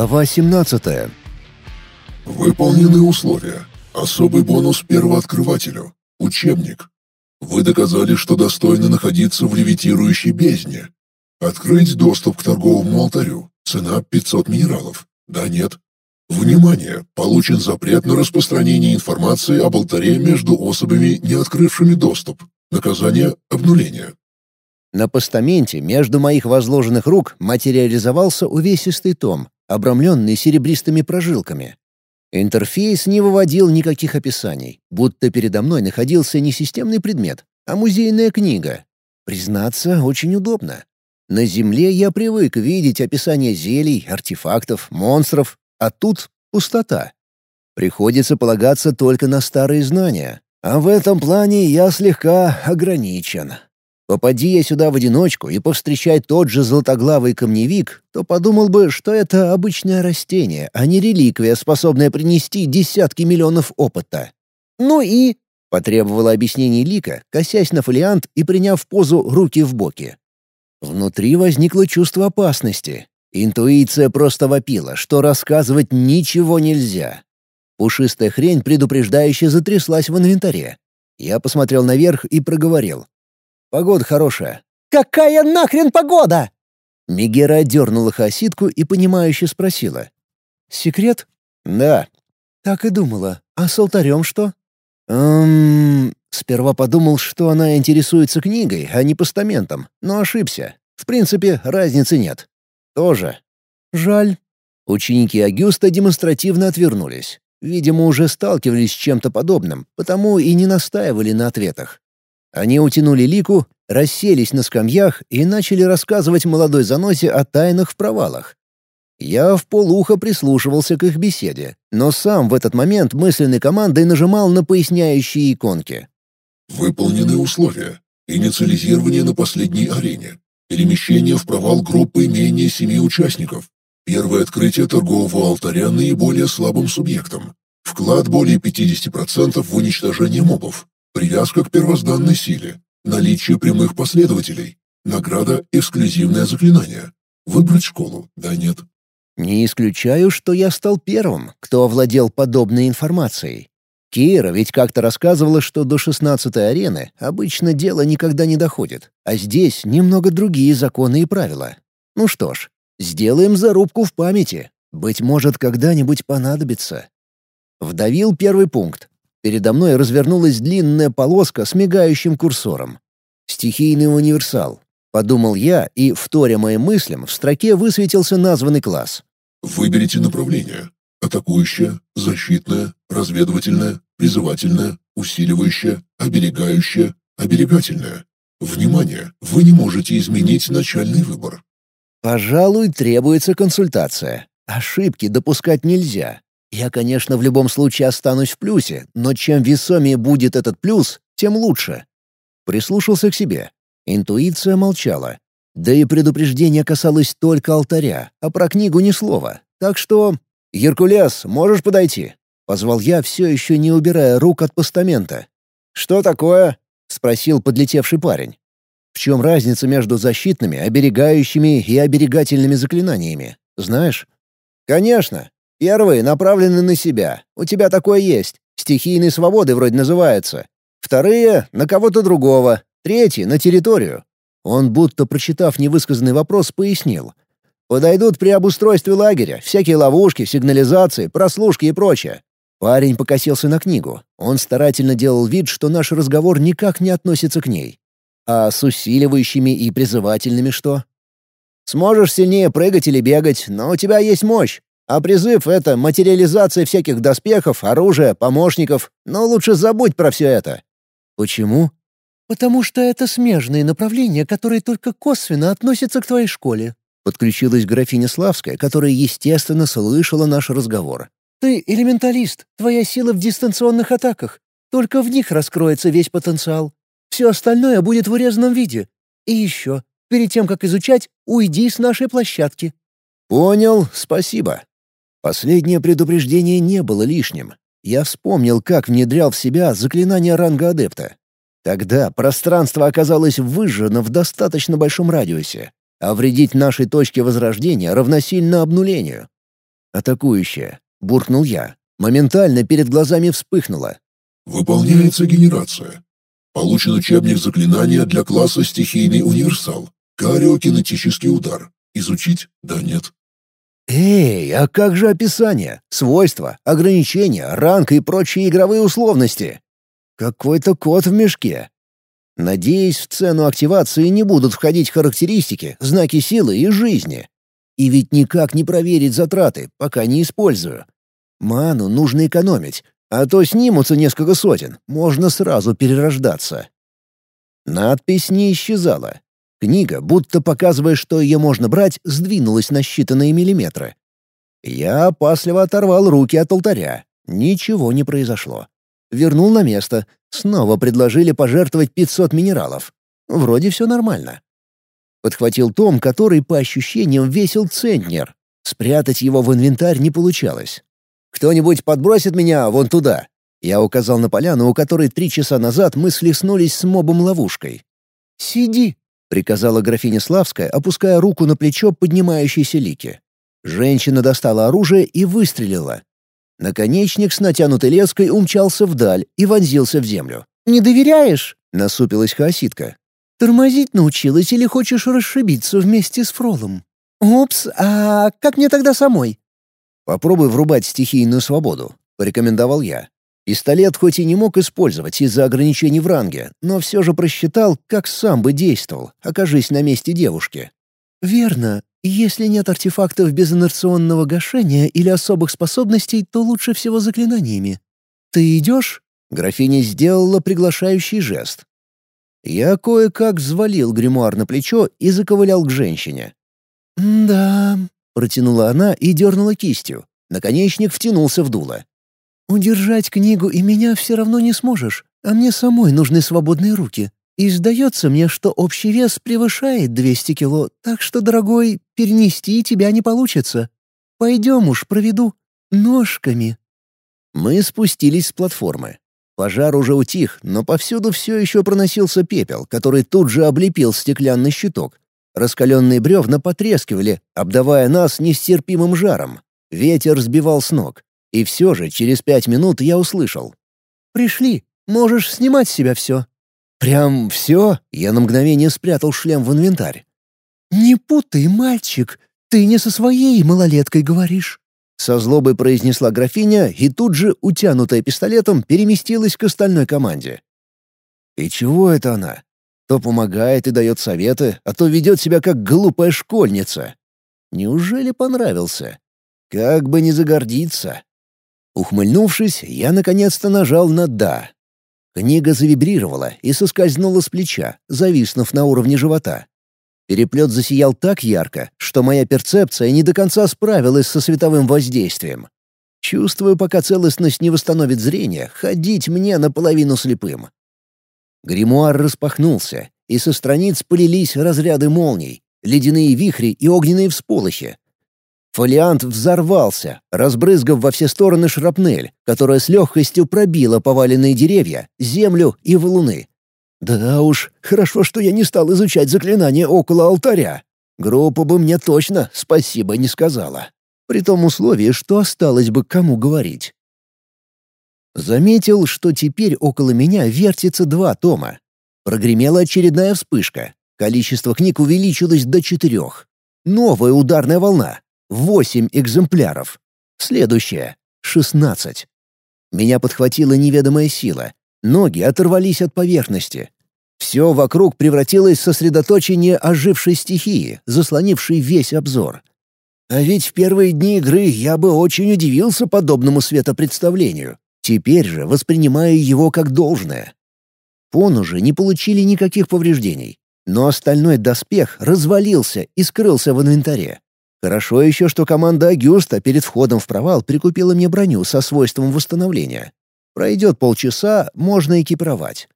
Глава 17. Выполнены условия. Особый бонус первооткрывателю. Учебник. Вы доказали, что достойны находиться в левитирующей бездне. Открыть доступ к торговому алтарю. Цена 500 минералов. Да, нет. Внимание! Получен запрет на распространение информации об алтаре между особями, не открывшими доступ. Наказание – обнуление. На постаменте между моих возложенных рук материализовался увесистый том, обрамленный серебристыми прожилками. Интерфейс не выводил никаких описаний, будто передо мной находился не системный предмет, а музейная книга. Признаться, очень удобно. На Земле я привык видеть описание зелий, артефактов, монстров, а тут пустота. Приходится полагаться только на старые знания, а в этом плане я слегка ограничен. Попади я сюда в одиночку и повстречай тот же золотоглавый камневик, то подумал бы, что это обычное растение, а не реликвия, способная принести десятки миллионов опыта. «Ну и...» — потребовала объяснений Лика, косясь на фолиант и приняв позу руки в боки. Внутри возникло чувство опасности. Интуиция просто вопила, что рассказывать ничего нельзя. Пушистая хрень предупреждающе затряслась в инвентаре. Я посмотрел наверх и проговорил. «Погода хорошая». «Какая нахрен погода?» Мегера дернула хасидку и понимающе спросила. «Секрет?» «Да». «Так и думала. А с алтарем что?» «Эм...» Сперва подумал, что она интересуется книгой, а не постаментом, но ошибся. В принципе, разницы нет. Тоже. Жаль. Ученики Агюста демонстративно отвернулись. Видимо, уже сталкивались с чем-то подобным, потому и не настаивали на ответах. Они утянули Лику, расселись на скамьях и начали рассказывать молодой заносе о тайнах в провалах. Я в полухо прислушивался к их беседе, но сам в этот момент мысленной командой нажимал на поясняющие иконки. Выполнены условия. Инициализирование на последней арене. Перемещение в провал группы менее семи участников. Первое открытие торгового алтаря наиболее слабым субъектом. Вклад более 50% в уничтожение мобов. Привязка к первозданной силе. Наличие прямых последователей. Награда «Эксклюзивное заклинание». Выбрать школу, да нет. Не исключаю, что я стал первым, кто овладел подобной информацией. Кира ведь как-то рассказывала, что до шестнадцатой арены обычно дело никогда не доходит, а здесь немного другие законы и правила. Ну что ж, сделаем зарубку в памяти. Быть может, когда-нибудь понадобится. Вдавил первый пункт. Передо мной развернулась длинная полоска с мигающим курсором. «Стихийный универсал», — подумал я, и, вторя моим мыслям, в строке высветился названный класс. «Выберите направление. Атакующая, защитная, разведывательная, призывательная, усиливающая, оберегающая, оберегательная. Внимание! Вы не можете изменить начальный выбор. Пожалуй, требуется консультация. Ошибки допускать нельзя. Я, конечно, в любом случае останусь в плюсе, но чем весомее будет этот плюс, тем лучше. Прислушался к себе. Интуиция молчала. Да и предупреждение касалось только алтаря, а про книгу ни слова. Так что «Геркулес, можешь подойти?» — позвал я, все еще не убирая рук от постамента. «Что такое?» — спросил подлетевший парень. «В чем разница между защитными, оберегающими и оберегательными заклинаниями? Знаешь?» «Конечно. Первые направлены на себя. У тебя такое есть. Стихийной свободы вроде называется. Вторые — на кого-то другого. Третьи — на территорию». Он, будто прочитав невысказанный вопрос, пояснил. Подойдут при обустройстве лагеря, всякие ловушки, сигнализации, прослушки и прочее. Парень покосился на книгу. Он старательно делал вид, что наш разговор никак не относится к ней. А с усиливающими и призывательными что? Сможешь сильнее прыгать или бегать, но у тебя есть мощь. А призыв — это материализация всяких доспехов, оружия, помощников. Но лучше забудь про все это. Почему? Потому что это смежные направления, которые только косвенно относятся к твоей школе. Подключилась графиня Славская, которая, естественно, слышала наш разговор. «Ты элементалист. Твоя сила в дистанционных атаках. Только в них раскроется весь потенциал. Все остальное будет в урезанном виде. И еще, перед тем, как изучать, уйди с нашей площадки». «Понял, спасибо». Последнее предупреждение не было лишним. Я вспомнил, как внедрял в себя заклинание ранга адепта. Тогда пространство оказалось выжжено в достаточно большом радиусе, а вредить нашей точке возрождения равносильно обнулению. Атакующая. Буркнул я. Моментально перед глазами вспыхнуло. Выполняется генерация. Получен учебник заклинания для класса «Стихийный универсал». Кариокинетический удар. Изучить? Да, нет. Эй, а как же описание, свойства, ограничения, ранг и прочие игровые условности? Какой-то код в мешке. Надеюсь, в цену активации не будут входить характеристики, знаки силы и жизни. И ведь никак не проверить затраты, пока не использую. Ману нужно экономить, а то снимутся несколько сотен, можно сразу перерождаться. Надпись не исчезала. Книга, будто показывая, что ее можно брать, сдвинулась на считанные миллиметры. Я опасливо оторвал руки от алтаря. Ничего не произошло. Вернул на место. Снова предложили пожертвовать 500 минералов. Вроде все нормально. Подхватил том, который, по ощущениям, весил центнер. Спрятать его в инвентарь не получалось. «Кто-нибудь подбросит меня вон туда?» Я указал на поляну, у которой три часа назад мы слеснулись с мобом-ловушкой. «Сиди», — приказала графиня Славская, опуская руку на плечо поднимающейся лики. Женщина достала оружие и выстрелила. Наконечник с натянутой леской умчался вдаль и вонзился в землю. «Не доверяешь?» — насупилась хаоситка. «Тормозить научилась или хочешь расшибиться вместе с Фролом?» «Упс, а как мне тогда самой?» «Попробуй врубать стихийную свободу», — порекомендовал я. Пистолет хоть и не мог использовать из-за ограничений в ранге, но все же просчитал, как сам бы действовал, окажись на месте девушки. «Верно. Если нет артефактов безинерционного гашения или особых способностей, то лучше всего заклинаниями. Ты идешь?» Графиня сделала приглашающий жест. Я кое-как взвалил гримуар на плечо и заковылял к женщине. «Да», — протянула она и дернула кистью. Наконечник втянулся в дуло. Удержать книгу и меня все равно не сможешь, а мне самой нужны свободные руки. И сдается мне, что общий вес превышает 200 кило, так что, дорогой, перенести тебя не получится. Пойдем уж, проведу. Ножками». Мы спустились с платформы. Пожар уже утих, но повсюду все еще проносился пепел, который тут же облепил стеклянный щиток. Раскаленные бревна потрескивали, обдавая нас нестерпимым жаром. Ветер сбивал с ног. И все же через пять минут я услышал. «Пришли, можешь снимать с себя все». «Прям все?» — я на мгновение спрятал шлем в инвентарь. «Не путай, мальчик, ты не со своей малолеткой говоришь». Со злобой произнесла графиня и тут же, утянутая пистолетом, переместилась к остальной команде. «И чего это она? То помогает и дает советы, а то ведет себя как глупая школьница. Неужели понравился? Как бы не загордиться. Ухмыльнувшись, я наконец-то нажал на «да». Книга завибрировала и соскользнула с плеча, зависнув на уровне живота. Переплет засиял так ярко, что моя перцепция не до конца справилась со световым воздействием. Чувствую, пока целостность не восстановит зрение, ходить мне наполовину слепым. Гримуар распахнулся, и со страниц полились разряды молний, ледяные вихри и огненные всполохи, Фолиант взорвался, разбрызгав во все стороны шрапнель, которая с легкостью пробила поваленные деревья, землю и валуны. Да уж, хорошо, что я не стал изучать заклинания около алтаря. Группа бы мне точно спасибо не сказала. При том условии, что осталось бы кому говорить. Заметил, что теперь около меня вертится два тома. Прогремела очередная вспышка. Количество книг увеличилось до четырех. Новая ударная волна. Восемь экземпляров. Следующее — шестнадцать. Меня подхватила неведомая сила. Ноги оторвались от поверхности. Все вокруг превратилось в сосредоточение ожившей стихии, заслонившей весь обзор. А ведь в первые дни игры я бы очень удивился подобному светопредставлению. Теперь же воспринимаю его как должное. Понужи не получили никаких повреждений, но остальной доспех развалился и скрылся в инвентаре. Хорошо еще, что команда Агюста перед входом в провал прикупила мне броню со свойством восстановления. Пройдет полчаса, можно экипировать.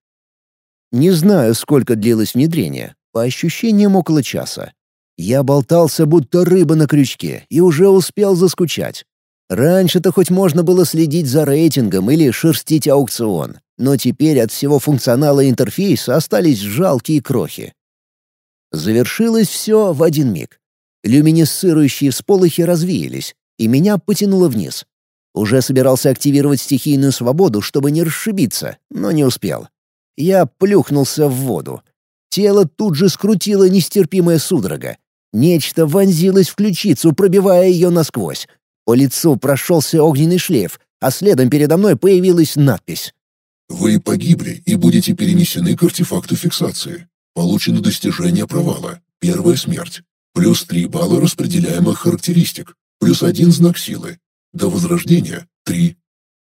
Не знаю, сколько длилось внедрение, по ощущениям около часа. Я болтался, будто рыба на крючке, и уже успел заскучать. Раньше-то хоть можно было следить за рейтингом или шерстить аукцион, но теперь от всего функционала интерфейса остались жалкие крохи. Завершилось все в один миг. Люминесцирующие всполохи развеялись, и меня потянуло вниз. Уже собирался активировать стихийную свободу, чтобы не расшибиться, но не успел. Я плюхнулся в воду. Тело тут же скрутило нестерпимая судорога. Нечто вонзилось в ключицу, пробивая ее насквозь. По лицу прошелся огненный шлейф, а следом передо мной появилась надпись. «Вы погибли и будете перенесены к артефакту фиксации. Получено достижение провала. Первая смерть. Плюс три балла распределяемых характеристик. Плюс один знак силы. До возрождения — три,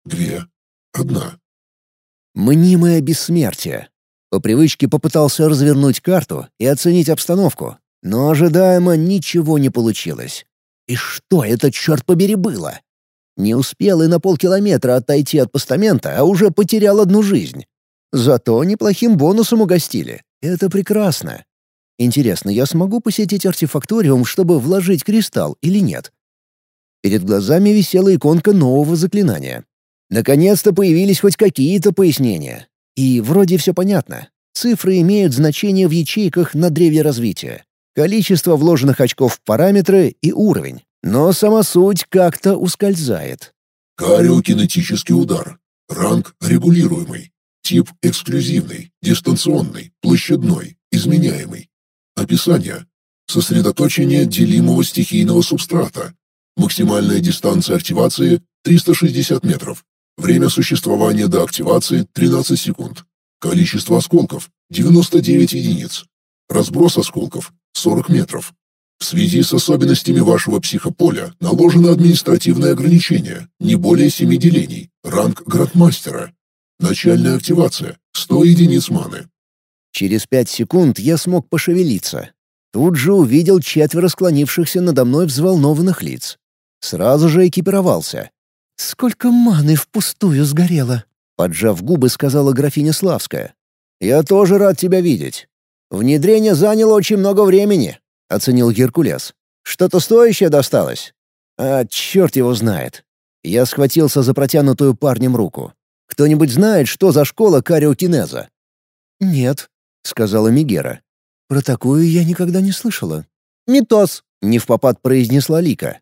две, одна». Мнимое бессмертие. По привычке попытался развернуть карту и оценить обстановку, но ожидаемо ничего не получилось. И что это, черт побери, было? Не успел и на полкилометра отойти от постамента, а уже потерял одну жизнь. Зато неплохим бонусом угостили. Это прекрасно. Интересно, я смогу посетить артефакториум, чтобы вложить кристалл или нет? Перед глазами висела иконка нового заклинания. Наконец-то появились хоть какие-то пояснения. И вроде все понятно. Цифры имеют значение в ячейках на древе развития количество вложенных очков в параметры и уровень. Но сама суть как-то ускользает. Кариокинетический удар. Ранг регулируемый. Тип эксклюзивный, дистанционный, площадной, изменяемый. Описание. Сосредоточение делимого стихийного субстрата. Максимальная дистанция активации — 360 метров. Время существования до активации — 13 секунд. Количество осколков — 99 единиц. Разброс осколков 40 метров. В связи с особенностями вашего психополя наложено административное ограничение, не более 7 делений, ранг градмастера. Начальная активация — 100 единиц маны. Через пять секунд я смог пошевелиться. Тут же увидел четверо склонившихся надо мной взволнованных лиц. Сразу же экипировался. «Сколько маны впустую сгорело!» Поджав губы, сказала графиня Славская. «Я тоже рад тебя видеть. «Внедрение заняло очень много времени», — оценил Геркулес. «Что-то стоящее досталось?» «А черт его знает». Я схватился за протянутую парнем руку. «Кто-нибудь знает, что за школа кариокинеза?» «Нет», — сказала Мигера. «Про такую я никогда не слышала». «Митоз», — не в попад произнесла Лика.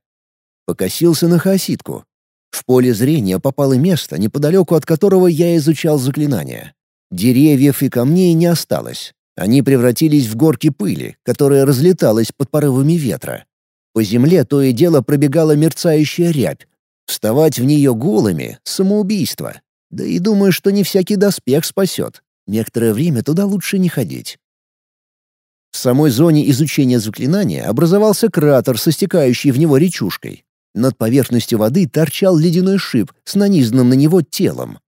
Покосился на хаоситку. В поле зрения попало место, неподалеку от которого я изучал заклинания. Деревьев и камней не осталось. Они превратились в горки пыли, которая разлеталась под порывами ветра. По земле то и дело пробегала мерцающая рябь. Вставать в нее голыми — самоубийство. Да и думаю, что не всякий доспех спасет. Некоторое время туда лучше не ходить. В самой зоне изучения заклинания образовался кратер со стекающей в него речушкой. Над поверхностью воды торчал ледяной шип с нанизанным на него телом.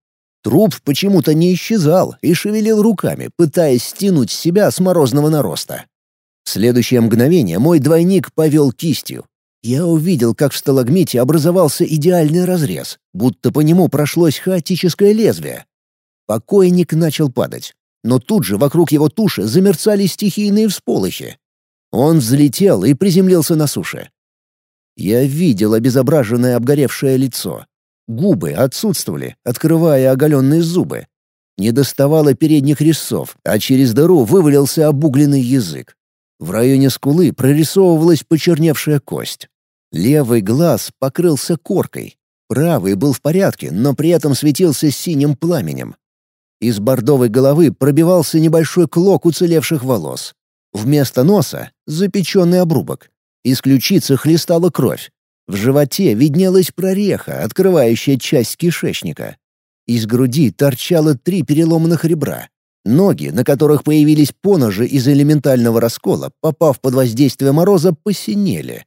Труп почему-то не исчезал и шевелил руками, пытаясь стянуть себя с морозного нароста. В следующее мгновение мой двойник повел кистью. Я увидел, как в сталагмите образовался идеальный разрез, будто по нему прошлось хаотическое лезвие. Покойник начал падать, но тут же вокруг его туши замерцали стихийные всполохи. Он взлетел и приземлился на суше. Я видел обезображенное обгоревшее лицо, Губы отсутствовали, открывая оголенные зубы. Не доставало передних резцов, а через дыру вывалился обугленный язык. В районе скулы прорисовывалась почерневшая кость. Левый глаз покрылся коркой. Правый был в порядке, но при этом светился синим пламенем. Из бордовой головы пробивался небольшой клок уцелевших волос. Вместо носа — запеченный обрубок. Из ключицы хлестала кровь. В животе виднелась прореха, открывающая часть кишечника. Из груди торчало три переломанных ребра. Ноги, на которых появились поножи из элементального раскола, попав под воздействие мороза, посинели.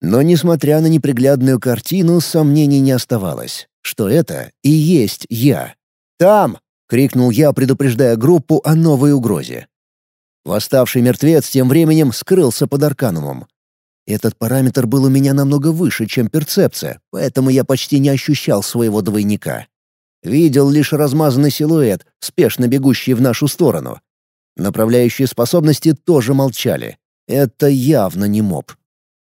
Но, несмотря на неприглядную картину, сомнений не оставалось, что это и есть я. «Там!» — крикнул я, предупреждая группу о новой угрозе. Восставший мертвец тем временем скрылся под арканумом. Этот параметр был у меня намного выше, чем перцепция, поэтому я почти не ощущал своего двойника. Видел лишь размазанный силуэт, спешно бегущий в нашу сторону. Направляющие способности тоже молчали. Это явно не моб.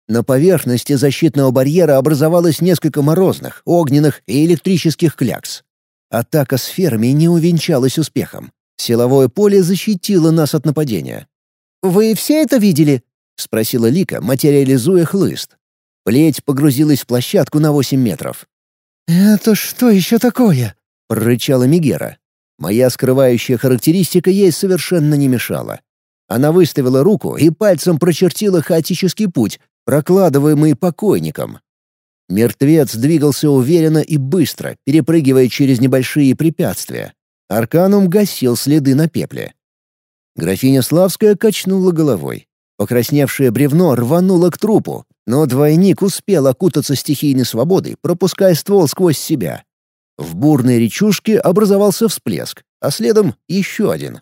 На поверхности защитного барьера образовалось несколько морозных, огненных и электрических клякс. Атака сферами не увенчалась успехом. Силовое поле защитило нас от нападения. «Вы все это видели?» — спросила Лика, материализуя хлыст. Плеть погрузилась в площадку на 8 метров. «Это что еще такое?» — прорычала Мигера. Моя скрывающая характеристика ей совершенно не мешала. Она выставила руку и пальцем прочертила хаотический путь, прокладываемый покойником. Мертвец двигался уверенно и быстро, перепрыгивая через небольшие препятствия. Арканум гасил следы на пепле. Графиня Славская качнула головой. Покрасневшее бревно рвануло к трупу, но двойник успел окутаться стихийной свободой, пропуская ствол сквозь себя. В бурной речушке образовался всплеск, а следом еще один.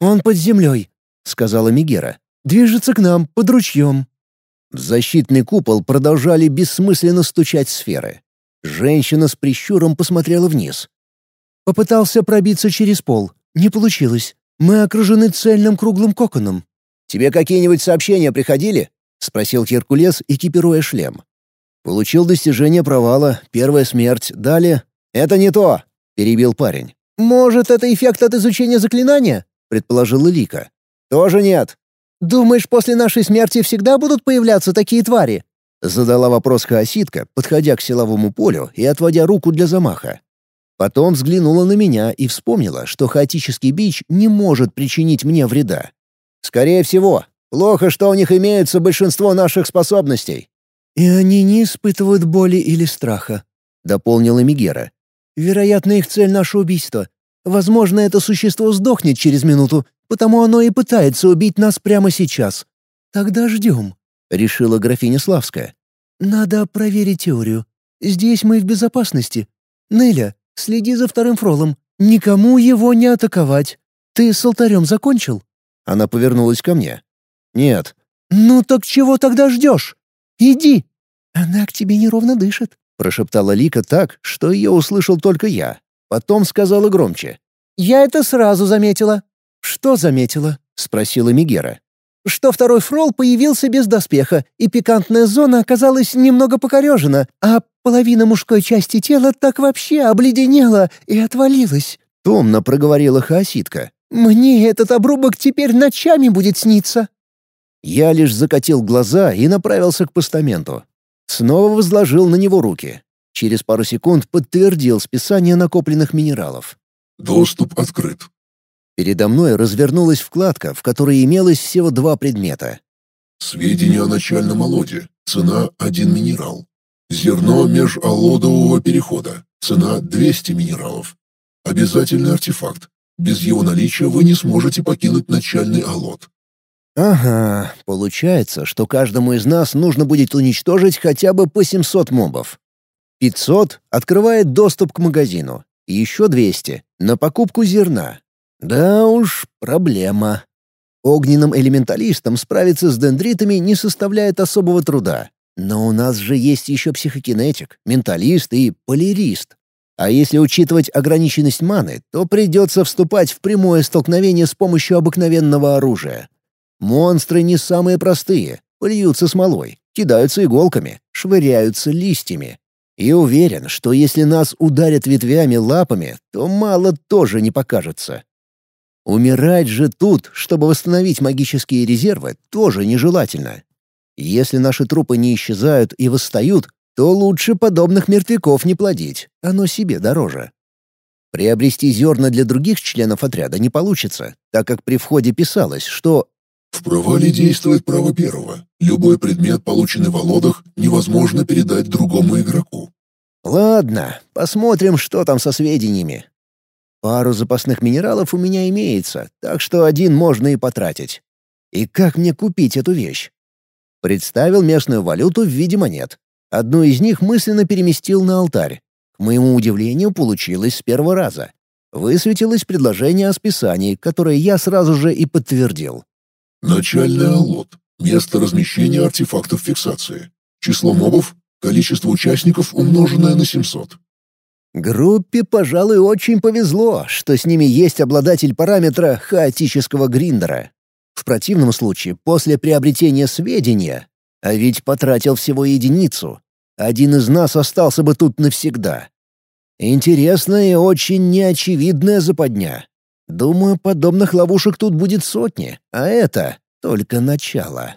«Он под землей», — сказала Мигера. «Движется к нам, под ручьем». В защитный купол продолжали бессмысленно стучать сферы. Женщина с прищуром посмотрела вниз. Попытался пробиться через пол. Не получилось. Мы окружены цельным круглым коконом. «Тебе какие-нибудь сообщения приходили?» — спросил Геркулес, экипируя шлем. Получил достижение провала, первая смерть, далее... «Это не то!» — перебил парень. «Может, это эффект от изучения заклинания?» — предположила Лика. «Тоже нет. «Думаешь, после нашей смерти всегда будут появляться такие твари?» Задала вопрос хаоситка, подходя к силовому полю и отводя руку для замаха. Потом взглянула на меня и вспомнила, что хаотический бич не может причинить мне вреда. «Скорее всего. Плохо, что у них имеется большинство наших способностей». «И они не испытывают боли или страха», — дополнила Мигера. «Вероятно, их цель — наше убийство. Возможно, это существо сдохнет через минуту, потому оно и пытается убить нас прямо сейчас. Тогда ждем», — решила графиня Славская. «Надо проверить теорию. Здесь мы в безопасности. Неля, следи за вторым фролом. Никому его не атаковать. Ты с алтарем закончил?» Она повернулась ко мне. «Нет». «Ну так чего тогда ждешь? Иди!» «Она к тебе неровно дышит», — прошептала Лика так, что ее услышал только я. Потом сказала громче. «Я это сразу заметила». «Что заметила?» — спросила Мигера. «Что второй фрол появился без доспеха, и пикантная зона оказалась немного покорежена, а половина мужской части тела так вообще обледенела и отвалилась». Томно проговорила хаоситка. «Мне этот обрубок теперь ночами будет сниться». Я лишь закатил глаза и направился к постаменту. Снова возложил на него руки. Через пару секунд подтвердил списание накопленных минералов. «Доступ открыт». Передо мной развернулась вкладка, в которой имелось всего два предмета. «Сведения о начальном алоде. Цена — один минерал. Зерно межалодового перехода. Цена — 200 минералов. Обязательный артефакт. Без его наличия вы не сможете покинуть начальный алод. Ага, получается, что каждому из нас нужно будет уничтожить хотя бы по 700 мобов. 500 открывает доступ к магазину, и еще 200 — на покупку зерна. Да уж, проблема. Огненным элементалистам справиться с дендритами не составляет особого труда. Но у нас же есть еще психокинетик, менталист и полирист. А если учитывать ограниченность маны, то придется вступать в прямое столкновение с помощью обыкновенного оружия. Монстры не самые простые, плюются смолой, кидаются иголками, швыряются листьями. И уверен, что если нас ударят ветвями лапами, то мало тоже не покажется. Умирать же тут, чтобы восстановить магические резервы, тоже нежелательно. Если наши трупы не исчезают и восстают, то лучше подобных мертвяков не плодить, оно себе дороже. Приобрести зерна для других членов отряда не получится, так как при входе писалось, что в провале действует право первого. Любой предмет, полученный в Алодах, невозможно передать другому игроку. Ладно, посмотрим, что там со сведениями. Пару запасных минералов у меня имеется, так что один можно и потратить. И как мне купить эту вещь? Представил местную валюту в виде монет. Одну из них мысленно переместил на алтарь. К моему удивлению, получилось с первого раза. Высветилось предложение о списании, которое я сразу же и подтвердил. Начальный аллот. Место размещения артефактов фиксации. Число мобов. Количество участников, умноженное на 700. Группе, пожалуй, очень повезло, что с ними есть обладатель параметра хаотического гриндера. В противном случае, после приобретения сведения, а ведь потратил всего единицу, один из нас остался бы тут навсегда. Интересная и очень неочевидная западня. Думаю, подобных ловушек тут будет сотни, а это только начало.